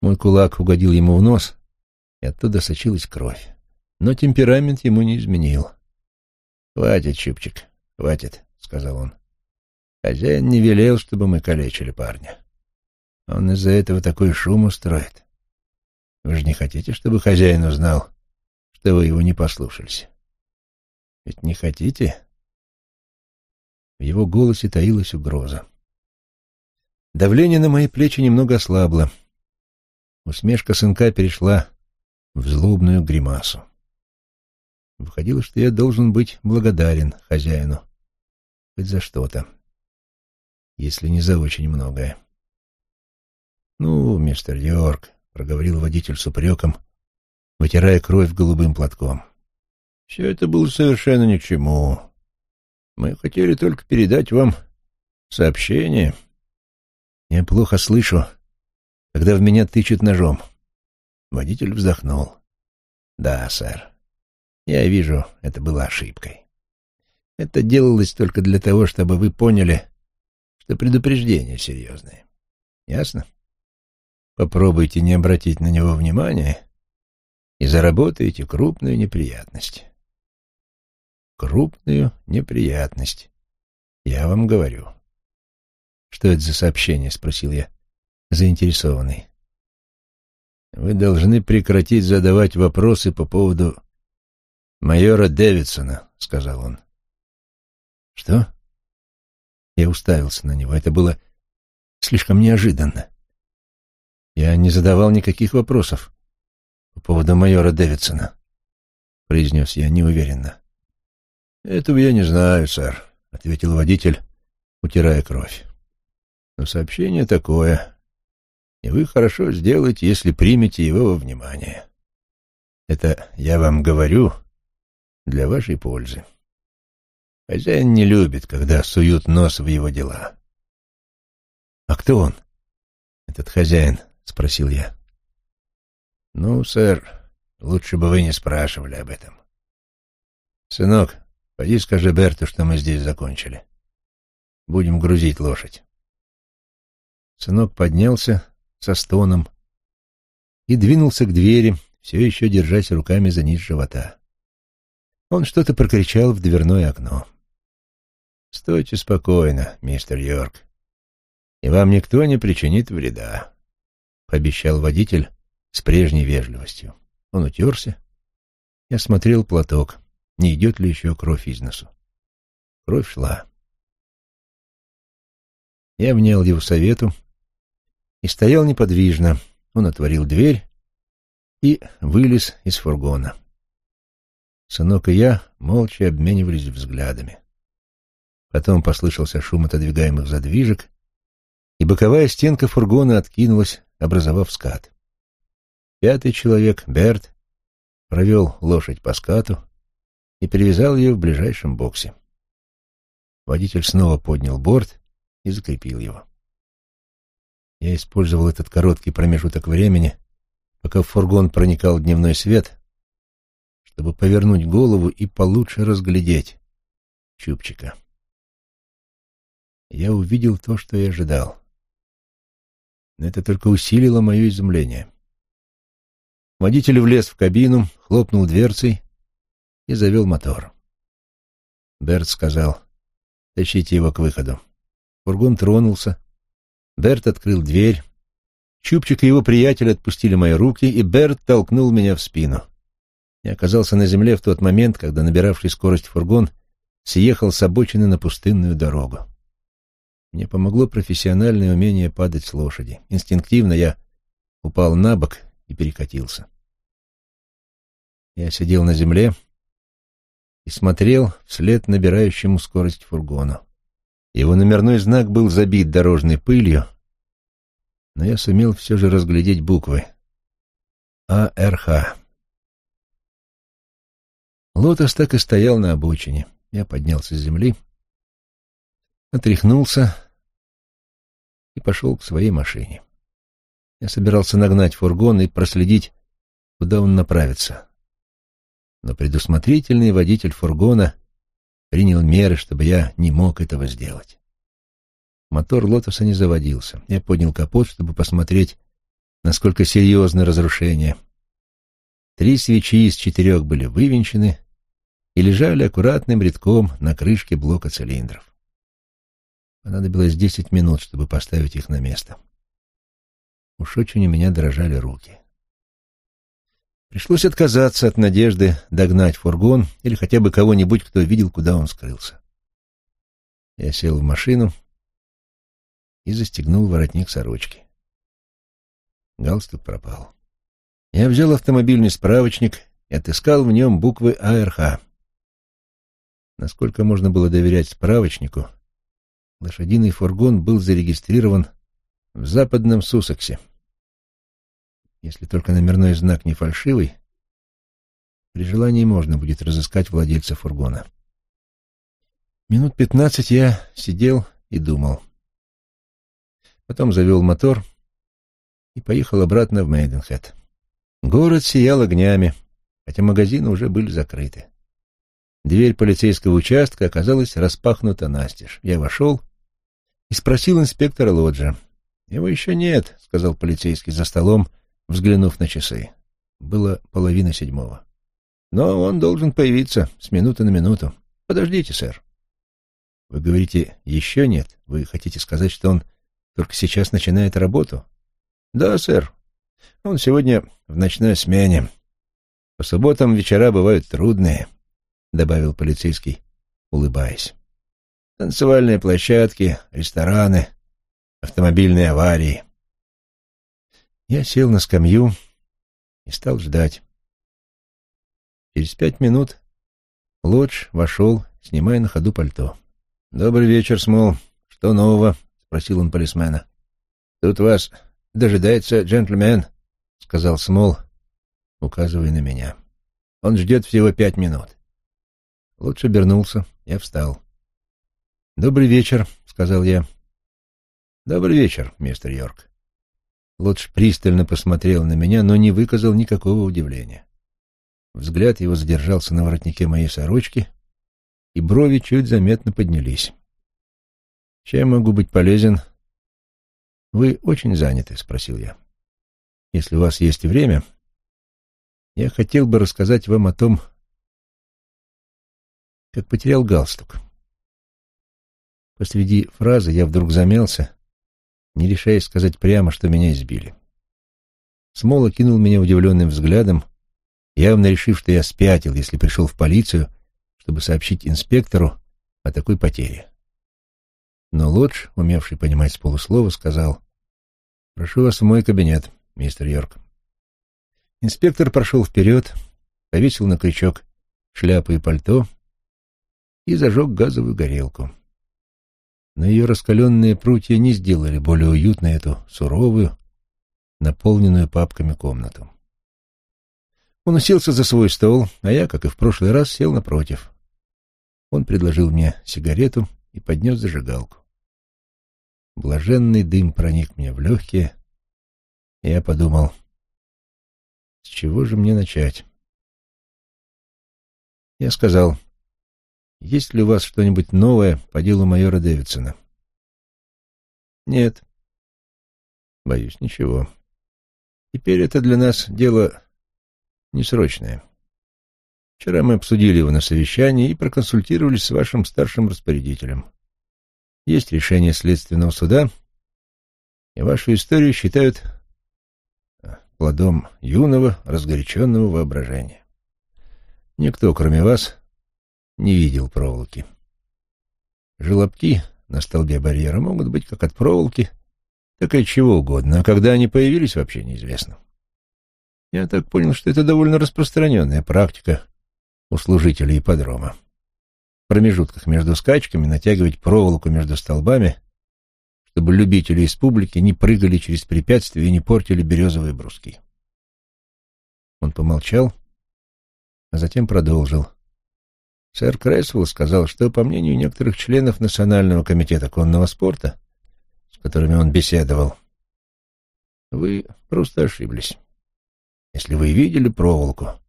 A: Мой кулак угодил ему в нос, и оттуда сочилась кровь. Но темперамент ему не изменил. «Хватит, Чупчик, хватит», — сказал он. «Хозяин не велел, чтобы мы калечили парня. Он из-за этого такой шум устроит. Вы же не хотите, чтобы хозяин узнал, что вы его не послушались? Ведь не хотите?» В его голосе таилась угроза. Давление на мои плечи немного ослабло. Усмешка сынка перешла в злобную гримасу. Выходило, что я должен быть благодарен хозяину. Хоть за что-то. Если не за очень многое. «Ну, мистер Йорк», — проговорил водитель с упреком, вытирая кровь голубым платком. «Все это было совершенно ни к чему. Мы хотели только передать вам сообщение». «Я плохо слышу, когда в меня тычут ножом». Водитель вздохнул. «Да, сэр. Я вижу, это было ошибкой. Это делалось только для того, чтобы вы поняли, что предупреждение серьезное. Ясно?» Попробуйте не обратить на него внимания и заработаете крупную неприятность. крупную неприятность. Я вам говорю. «Что это за сообщение?» — спросил я, заинтересованный. «Вы должны прекратить задавать вопросы по поводу майора Дэвидсона», — сказал он. «Что?» Я уставился на него. Это было слишком неожиданно. Я не задавал никаких вопросов по поводу майора Дэвидсона, — произнес я неуверенно. «Этого я не знаю, сэр», — ответил водитель, утирая кровь. «Но сообщение такое, и вы хорошо сделаете, если примете его во внимание. Это я вам говорю для вашей пользы. Хозяин не любит, когда суют нос в его дела». «А кто он, этот хозяин?» — спросил я. «Ну, сэр, лучше бы вы не спрашивали об этом. Сынок, Пойди скажи Берту, что мы здесь закончили. Будем грузить лошадь. Сынок поднялся со стоном и двинулся к двери, все еще держась руками за низ живота. Он что-то прокричал в дверное окно. «Стойте спокойно, мистер Йорк, и вам никто не причинит вреда», — пообещал водитель с прежней вежливостью. Он утерся и осмотрел платок не идет ли еще кровь из носу. Кровь шла. Я внял его совету и стоял неподвижно. Он отворил дверь и вылез из фургона. Сынок и я молча обменивались взглядами. Потом послышался шум отодвигаемых задвижек, и боковая стенка фургона откинулась, образовав скат. Пятый человек, Берт, провел лошадь по скату, и привязал ее в ближайшем боксе. Водитель снова поднял борт и закрепил его. Я использовал этот короткий промежуток времени, пока в фургон проникал дневной свет, чтобы повернуть голову и получше разглядеть Чупчика. Я увидел то, что и ожидал. Но это только усилило мое изумление. Водитель влез в кабину, хлопнул дверцей и завел мотор. Берт сказал, «Тащите его к выходу». Фургон тронулся. Берт открыл дверь. Чупчик и его приятель отпустили мои руки, и Берт толкнул меня в спину. Я оказался на земле в тот момент, когда набиравший скорость фургон съехал с обочины на пустынную дорогу. Мне помогло профессиональное умение падать с лошади. Инстинктивно я упал на бок и перекатился. Я сидел на земле, и смотрел вслед набирающему скорость фургону. Его номерной знак был забит дорожной пылью, но я сумел все же разглядеть буквы. АРХ. Лотос так и стоял на обочине. Я поднялся с земли, отряхнулся и пошел к своей машине. Я собирался нагнать фургон и проследить, куда он направится но предусмотрительный водитель фургона принял меры, чтобы я не мог этого сделать. Мотор «Лотоса» не заводился. Я поднял капот, чтобы посмотреть, насколько серьезны разрушения. Три свечи из четырех были вывинчены и лежали аккуратным рядком на крышке блока цилиндров. Понадобилось десять минут, чтобы поставить их на место. Уж очень у меня дрожали руки. Пришлось отказаться от надежды догнать фургон или хотя бы кого-нибудь, кто видел, куда он скрылся. Я сел в машину и застегнул воротник сорочки. Галстук пропал. Я взял автомобильный справочник и отыскал в нем буквы АРХ. Насколько можно было доверять справочнику, лошадиный фургон был зарегистрирован в западном Суссексе. Если только номерной знак не фальшивый, при желании можно будет разыскать владельца фургона. Минут пятнадцать я сидел и думал. Потом завел мотор и поехал обратно в Мейденхед. Город сиял огнями, хотя магазины уже были закрыты. Дверь полицейского участка оказалась распахнута настежь. Я вошел и спросил инспектора Лоджа. «Его еще нет», — сказал полицейский за столом, взглянув на часы. Было половина седьмого. Но он должен появиться с минуты на минуту. Подождите, сэр. Вы говорите, еще нет? Вы хотите сказать, что он только сейчас начинает работу? Да, сэр. Он сегодня в ночной смене. По субботам вечера бывают трудные, добавил полицейский, улыбаясь. Танцевальные площадки, рестораны, автомобильные аварии. Я сел на скамью и стал ждать. Через пять минут Лодж вошел, снимая на ходу пальто. «Добрый вечер, Смол. Что нового?» — спросил он полисмена. «Тут вас дожидается джентльмен», — сказал Смол, указывая на меня. «Он ждет всего пять минут». Лодж обернулся, я встал. «Добрый вечер», — сказал я. «Добрый вечер, мистер Йорк». Лодж пристально посмотрел на меня, но не выказал никакого удивления. Взгляд его задержался на воротнике моей сорочки, и брови чуть заметно поднялись. «Чем могу быть полезен?» «Вы очень заняты?» — спросил я. «Если у вас есть время, я хотел бы рассказать вам о том, как потерял галстук». Посреди фразы я вдруг замялся, не решаясь сказать прямо, что меня избили. Смола кинул меня удивленным взглядом, явно решив, что я спятил, если пришел в полицию чтобы сообщить инспектору о такой потере. Но Лодж, умевший понимать с полуслова, сказал, «Прошу вас в мой кабинет, мистер Йорк». Инспектор прошел вперед, повесил на крючок шляпу и пальто и зажег газовую горелку. Но ее раскаленные прутья не сделали более уютной эту суровую, наполненную папками комнату. Он уселся за свой стол, а я, как и в прошлый раз, сел напротив. Он предложил мне сигарету и поднес зажигалку. Блаженный дым проник мне в легкие, и я подумал, с чего же мне начать? Я сказал, есть ли у вас что-нибудь новое по делу майора Дэвидсона? Нет. Боюсь, ничего. Теперь это для нас дело несрочное. Вчера мы обсудили его на совещании и проконсультировались с вашим старшим распорядителем. Есть решение следственного суда, и вашу историю считают э, плодом юного, разгоряченного воображения. Никто, кроме вас, не видел проволоки. Желобки на столбе барьера могут быть как от проволоки, так и от чего угодно, а когда они появились, вообще неизвестно. Я так понял, что это довольно распространенная практика у служителей ипподрома. В промежутках между скачками натягивать проволоку между столбами, чтобы любители из публики не прыгали через препятствия и не портили березовые бруски. Он помолчал, а затем продолжил. Сэр Кресвелл сказал, что, по мнению некоторых членов Национального комитета конного спорта, с которыми он беседовал, вы просто ошиблись. Если вы видели проволоку,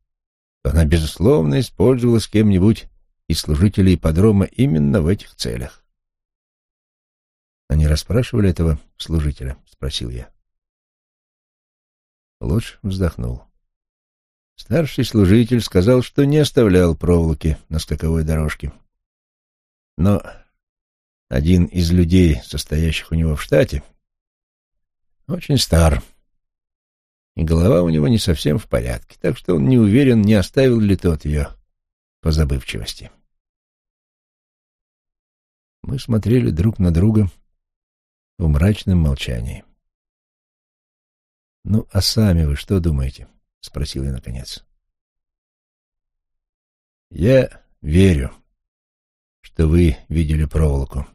A: она, безусловно, использовалась кем-нибудь из служителей ипподрома именно в этих целях. «Они расспрашивали этого служителя?» — спросил я. Лодж вздохнул. Старший служитель сказал, что не оставлял проволоки на скаковой дорожке. Но один из людей, состоящих у него в штате, очень стар — и голова у него не совсем в порядке, так что он не уверен, не оставил ли тот ее по забывчивости. Мы смотрели друг на друга в мрачном молчании. «Ну, а сами вы что думаете?» — спросил я наконец. «Я верю, что вы видели проволоку,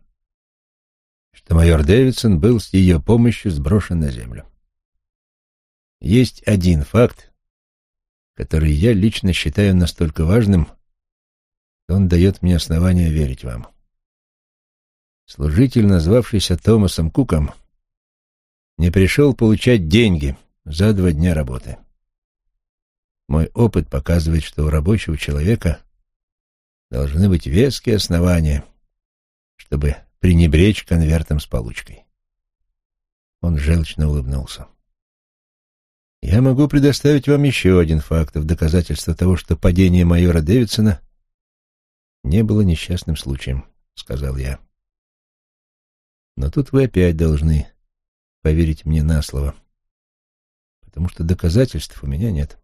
A: что майор Дэвидсон был с ее помощью сброшен на землю. Есть один факт, который я лично считаю настолько важным, что он дает мне основание верить вам. Служитель, назвавшийся Томасом Куком, не пришел получать деньги за два дня работы. Мой опыт показывает, что у рабочего человека должны быть веские основания, чтобы пренебречь конвертом с получкой. Он желчно улыбнулся. Я могу предоставить вам еще один факт в доказательство того, что падение майора Дэвидсона не было несчастным случаем, — сказал я. Но тут вы опять должны поверить мне на слово, потому что доказательств у меня нет.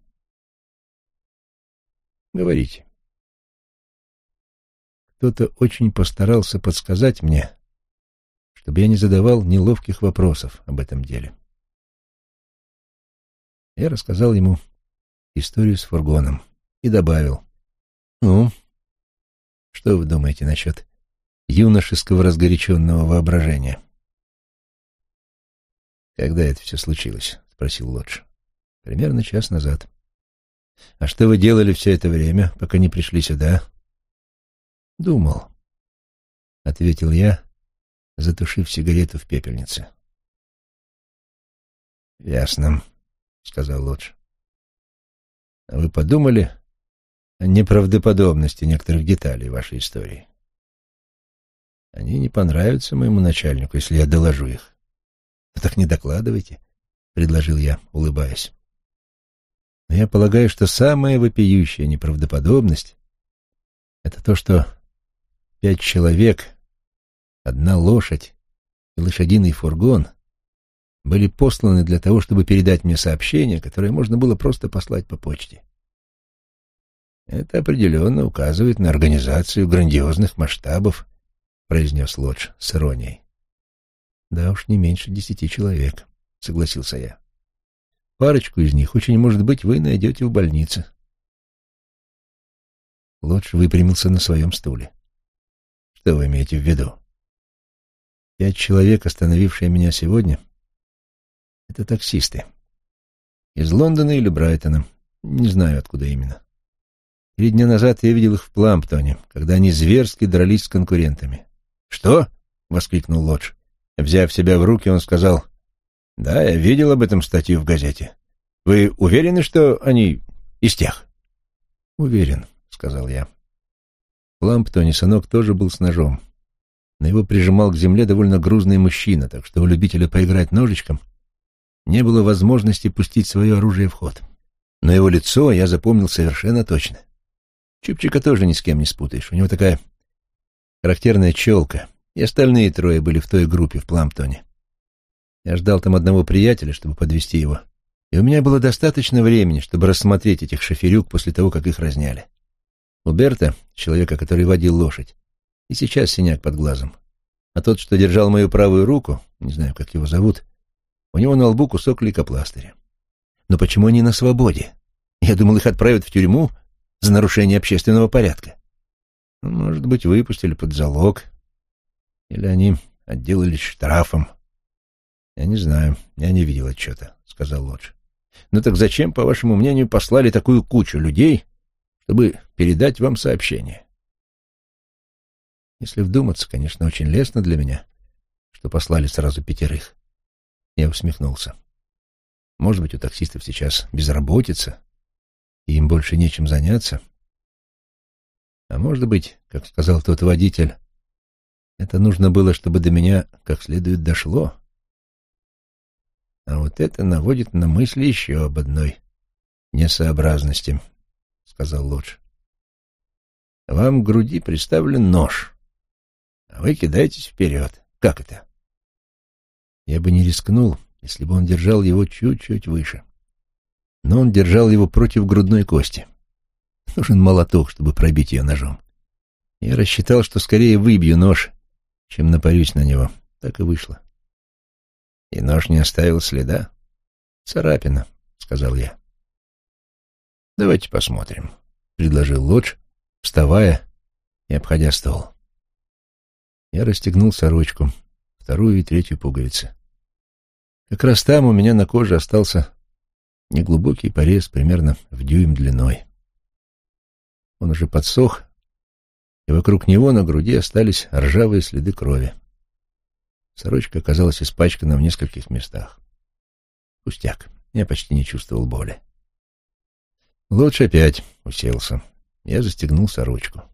A: Говорите. Кто-то очень постарался подсказать мне, чтобы я не задавал неловких вопросов об этом деле. Я рассказал ему историю с фургоном и добавил. «Ну, что вы думаете насчет юношеского разгоряченного воображения?» «Когда это все случилось?» — спросил Лодж. «Примерно час назад». «А что вы делали все это время, пока не пришли сюда?» «Думал», — ответил я, затушив сигарету в пепельнице. «Ясно», — сказал Лодж. «А вы подумали о неправдоподобности некоторых деталей вашей истории? Они не понравятся моему начальнику, если я доложу их. «Ну так не докладывайте», — предложил я, улыбаясь. «Но я полагаю, что самая вопиющая неправдоподобность — это то, что пять человек, одна лошадь и лошадиный фургон были посланы для того, чтобы передать мне сообщение, которое можно было просто послать по почте. Это определенно указывает на организацию грандиозных масштабов, произнес Лодж с иронией. Да уж, не меньше десяти человек, согласился я. Парочку из них, очень может быть, вы найдете в больнице. Лодж выпрямился на своем стуле. Что вы имеете в виду? Пять человек, остановившие меня сегодня, это таксисты. Из Лондона или Брайтона. Не знаю, откуда именно. Три дня назад я видел их в Пламптоне, когда они зверски дрались с конкурентами. «Что?» — воскликнул Лодж. Взяв себя в руки, он сказал, «Да, я видел об этом статью в газете. Вы уверены, что они из тех?» «Уверен», — сказал я. В Ламптоне сынок тоже был с ножом. На его прижимал к земле довольно грузный мужчина, так что у любителя поиграть ножичком не было возможности пустить свое оружие в ход. Но его лицо я запомнил совершенно точно. Чупчика тоже ни с кем не спутаешь. У него такая характерная челка, и остальные трое были в той группе в Пламптоне. Я ждал там одного приятеля, чтобы подвести его, и у меня было достаточно времени, чтобы рассмотреть этих шоферюк после того, как их разняли. У Берта, человека, который водил лошадь, и сейчас синяк под глазом. А тот, что держал мою правую руку, не знаю, как его зовут, у него на лбу кусок лейкопластыря. Но почему они на свободе? Я думал, их отправят в тюрьму за нарушение общественного порядка. Ну, может быть, выпустили под залог. Или они отделались штрафом. Я не знаю, я не видел отчета, — сказал Лодж. Ну так зачем, по вашему мнению, послали такую кучу людей, чтобы передать вам сообщение? Если вдуматься, конечно, очень лестно для меня, что послали сразу пятерых. Я усмехнулся. Может быть, у таксистов сейчас безработица, и им больше нечем заняться. А может быть, как сказал тот водитель, это нужно было, чтобы до меня как следует дошло. А вот это наводит на мысли еще об одной несообразности, — сказал Лодж. Вам к груди приставлен нож, а вы кидаетесь вперед. Как это? Я бы не рискнул, если бы он держал его чуть-чуть выше но он держал его против грудной кости. Нужен молоток, чтобы пробить ее ножом. Я рассчитал, что скорее выбью нож, чем напарюсь на него. Так и вышло. И нож не оставил следа. «Царапина», — сказал я. «Давайте посмотрим», — предложил Лодж, вставая и обходя стол. Я расстегнул сорочку, вторую и третью пуговицы. Как раз там у меня на коже остался Неглубокий порез примерно в дюйм длиной. Он уже подсох, и вокруг него на груди остались ржавые следы крови. Сорочка оказалась испачкана в нескольких местах. Пустяк, я почти не чувствовал боли. Лучше опять уселся. Я застегнул сорочку.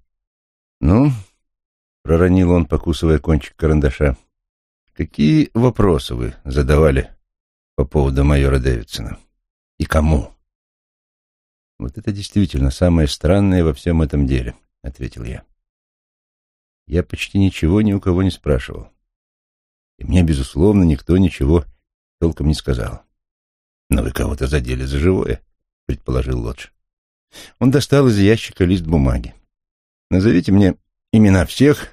A: «Ну?» — проронил он, покусывая кончик карандаша. «Какие вопросы вы задавали по поводу майора Дэвидсона?» И кому? Вот это действительно самое странное во всем этом деле, ответил я. Я почти ничего ни у кого не спрашивал. И мне, безусловно, никто ничего толком не сказал. «Но вы кого-то задели за живое», — предположил Лодж. Он достал из ящика лист бумаги. «Назовите мне имена всех,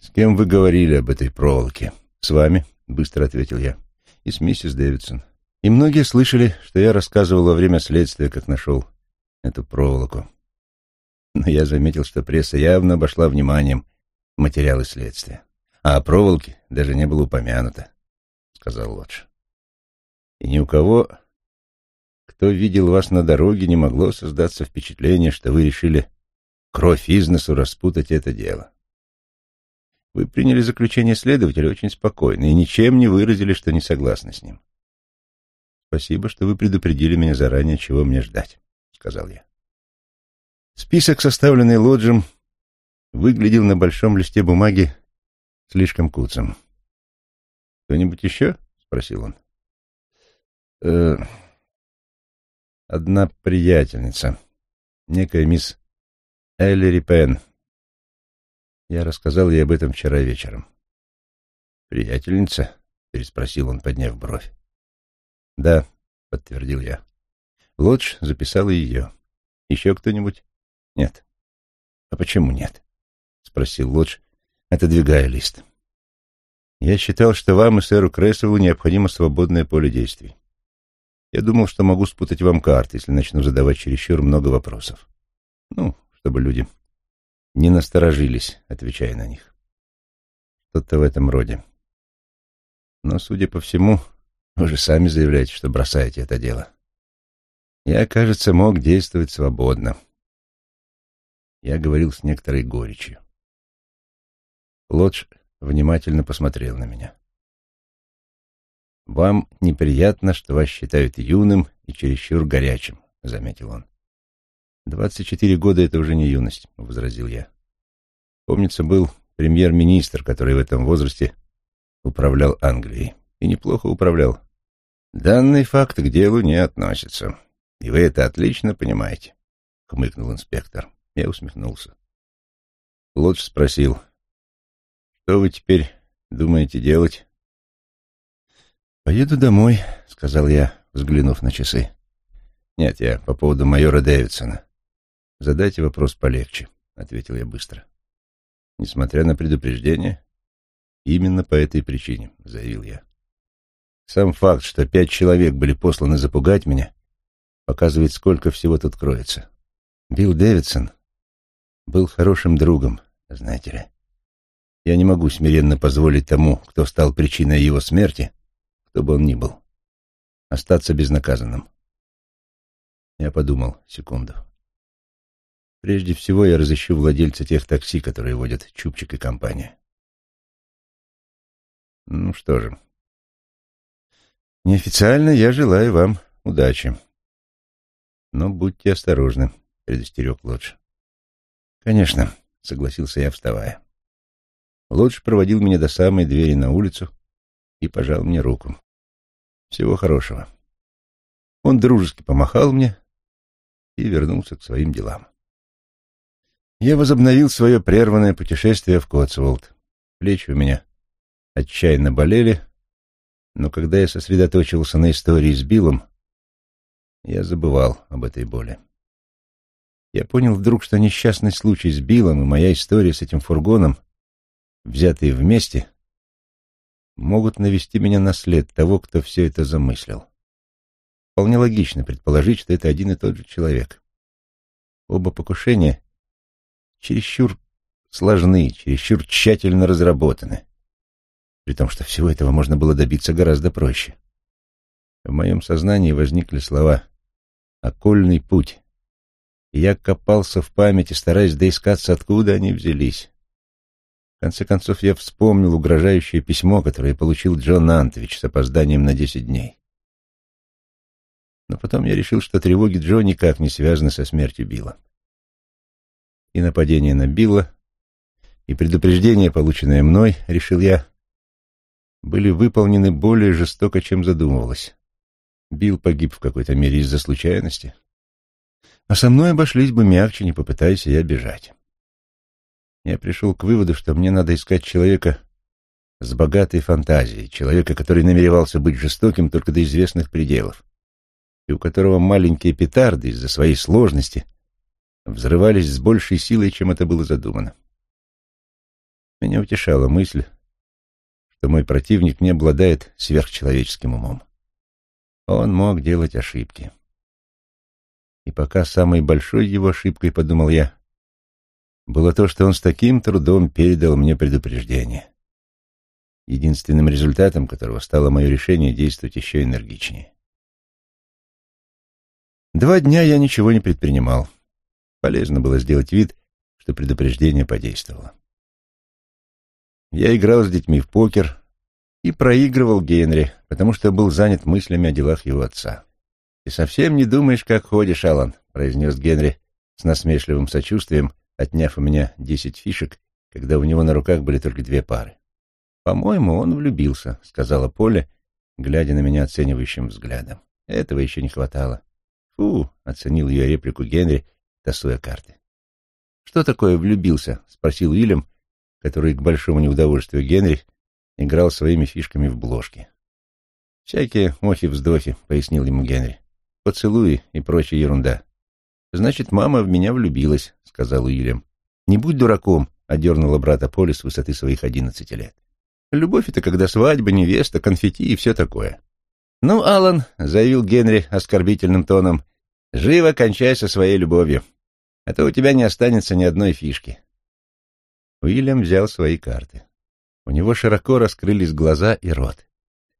A: с кем вы говорили об этой проволоке». «С вами», — быстро ответил я, — «и с миссис Дэвидсон». И многие слышали, что я рассказывал во время следствия, как нашел эту проволоку. Но я заметил, что пресса явно обошла вниманием материалы следствия. А о проволоке даже не было упомянуто, — сказал Лодж. И ни у кого, кто видел вас на дороге, не могло создаться впечатление, что вы решили кровь из носу распутать это дело. Вы приняли заключение следователя очень спокойно и ничем не выразили, что не согласны с ним. «Спасибо, что вы предупредили меня заранее, чего мне ждать», — сказал я. Список, составленный Лоджем, выглядел на большом листе бумаги слишком куцем. «Кто-нибудь еще?» — спросил он. «Э, «Одна приятельница, некая мисс Эллири Пен. Я рассказал ей об этом вчера вечером». «Приятельница?» — переспросил он, подняв бровь. «Да», — подтвердил я. Лодж записал ее. «Еще кто-нибудь?» «Нет». «А почему нет?» — спросил Лодж, отодвигая лист. «Я считал, что вам и сэру Крессову необходимо свободное поле действий. Я думал, что могу спутать вам карты, если начну задавать чересчур много вопросов. Ну, чтобы люди не насторожились, отвечая на них. Что-то в этом роде. Но, судя по всему, вы же сами заявляете, что бросаете это дело. Я, кажется, мог действовать свободно. Я говорил с некоторой горечью. Лодж внимательно посмотрел на меня. «Вам неприятно, что вас считают юным и чересчур горячим», — заметил он. «Двадцать четыре года — это уже не юность», — возразил я. Помнится, был премьер-министр, который в этом возрасте управлял Англией. И неплохо управлял. Данный факт к делу не относится. И вы это отлично понимаете, — хмыкнул инспектор. Я усмехнулся. Лодж спросил, что вы теперь думаете делать? Поеду домой, — сказал я, взглянув на часы. Нет, я по поводу майора Дэвидсона. Задайте вопрос полегче, — ответил я быстро. Несмотря на предупреждение, именно по этой причине, — заявил я. Сам факт, что пять человек были посланы запугать меня, показывает, сколько всего тут кроется. Билл Дэвидсон был хорошим другом, знаете ли. Я не могу смиренно позволить тому, кто стал причиной его смерти, кто бы он ни был, остаться безнаказанным. Я подумал секунду. Прежде всего я разыщу владельца тех такси, которые водят Чупчик и компания. Ну что же, Неофициально я желаю вам удачи. Но будьте осторожны, предостерег Лодж. Конечно, согласился я, вставая. Лодж проводил меня до самой двери на улицу и пожал мне руку. Всего хорошего. Он дружески помахал мне и вернулся к своим делам. Я возобновил свое прерванное путешествие в Котсволд. Плечи у меня отчаянно болели, но когда я сосредоточился на истории с Биллом, я забывал об этой боли. Я понял вдруг, что несчастный случай с Биллом и моя история с этим фургоном, взятые вместе, могут навести меня на след того, кто все это замыслил. Вполне логично предположить, что это один и тот же человек. Оба покушения чересчур сложны, чересчур тщательно разработаны при том, что всего этого можно было добиться гораздо проще. В моем сознании возникли слова «окольный путь», и я копался в памяти, стараясь доискаться, откуда они взялись. В конце концов, я вспомнил угрожающее письмо, которое получил Джон Антович с опозданием на десять дней. Но потом я решил, что тревоги Джо никак не связаны со смертью Билла. И нападение на Билла, и предупреждение, полученное мной, решил я, были выполнены более жестоко, чем задумывалось. Билл погиб в какой-то мере из-за случайности. А со мной обошлись бы мягче, не попытаясь я бежать. Я пришел к выводу, что мне надо искать человека с богатой фантазией, человека, который намеревался быть жестоким только до известных пределов, и у которого маленькие петарды из-за своей сложности взрывались с большей силой, чем это было задумано. Меня утешала мысль, что мой противник не обладает сверхчеловеческим умом. Он мог делать ошибки. И пока самой большой его ошибкой, подумал я, было то, что он с таким трудом передал мне предупреждение, единственным результатом которого стало мое решение действовать еще энергичнее. Два дня я ничего не предпринимал. Полезно было сделать вид, что предупреждение подействовало. Я играл с детьми в покер и проигрывал Генри, потому что был занят мыслями о делах его отца. «Ты совсем не думаешь, как ходишь, Алан», — произнес Генри с насмешливым сочувствием, отняв у меня десять фишек, когда у него на руках были только две пары. «По-моему, он влюбился», — сказала Поля, глядя на меня оценивающим взглядом. Этого еще не хватало. «Фу», — оценил ее реплику Генри, тасуя карты. «Что такое влюбился?» — спросил Уильям, который, к большому неудовольствию Генри, играл своими фишками в бложки. «Всякие охи-вздохи», — пояснил ему Генри. «Поцелуи и прочая ерунда. «Значит, мама в меня влюбилась», — сказал Уильям. «Не будь дураком», — одернула брата Поли с высоты своих одиннадцати лет. «Любовь — это когда свадьба, невеста, конфетти и все такое». «Ну, Алан», — заявил Генри оскорбительным тоном, — «живо кончай со своей любовью, а то у тебя не останется ни одной фишки». Уильям взял свои карты. У него широко раскрылись глаза и рот.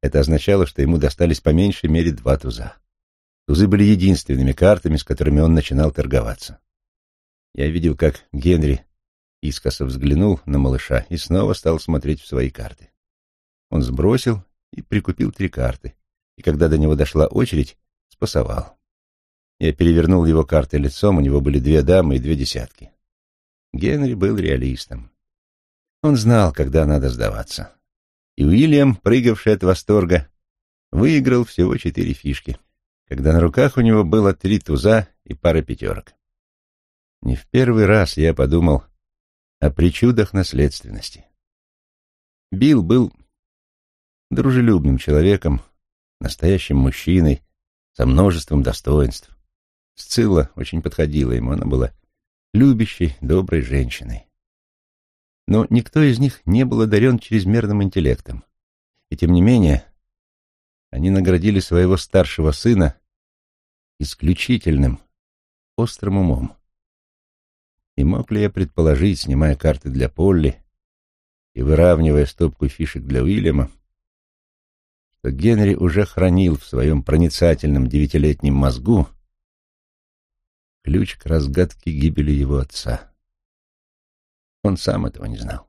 A: Это означало, что ему достались по меньшей мере два туза. Тузы были единственными картами, с которыми он начинал торговаться. Я видел, как Генри искоса взглянул на малыша и снова стал смотреть в свои карты. Он сбросил и прикупил три карты, и когда до него дошла очередь, спасовал. Я перевернул его карты лицом, у него были две дамы и две десятки. Генри был реалистом. Он знал, когда надо сдаваться. И Уильям, прыгавший от восторга, выиграл всего четыре фишки когда на руках у него было три туза и пара пятерок. Не в первый раз я подумал о причудах наследственности. Билл был дружелюбным человеком, настоящим мужчиной, со множеством достоинств. Сцилла очень подходила ему, она была любящей, доброй женщиной. Но никто из них не был одарен чрезмерным интеллектом. И тем не менее, они наградили своего старшего сына исключительным, острым умом. И мог ли я предположить, снимая карты для Полли и выравнивая стопку фишек для Уильяма, что Генри уже хранил в своем проницательном девятилетнем мозгу ключ к разгадке гибели его отца. Он сам этого не знал.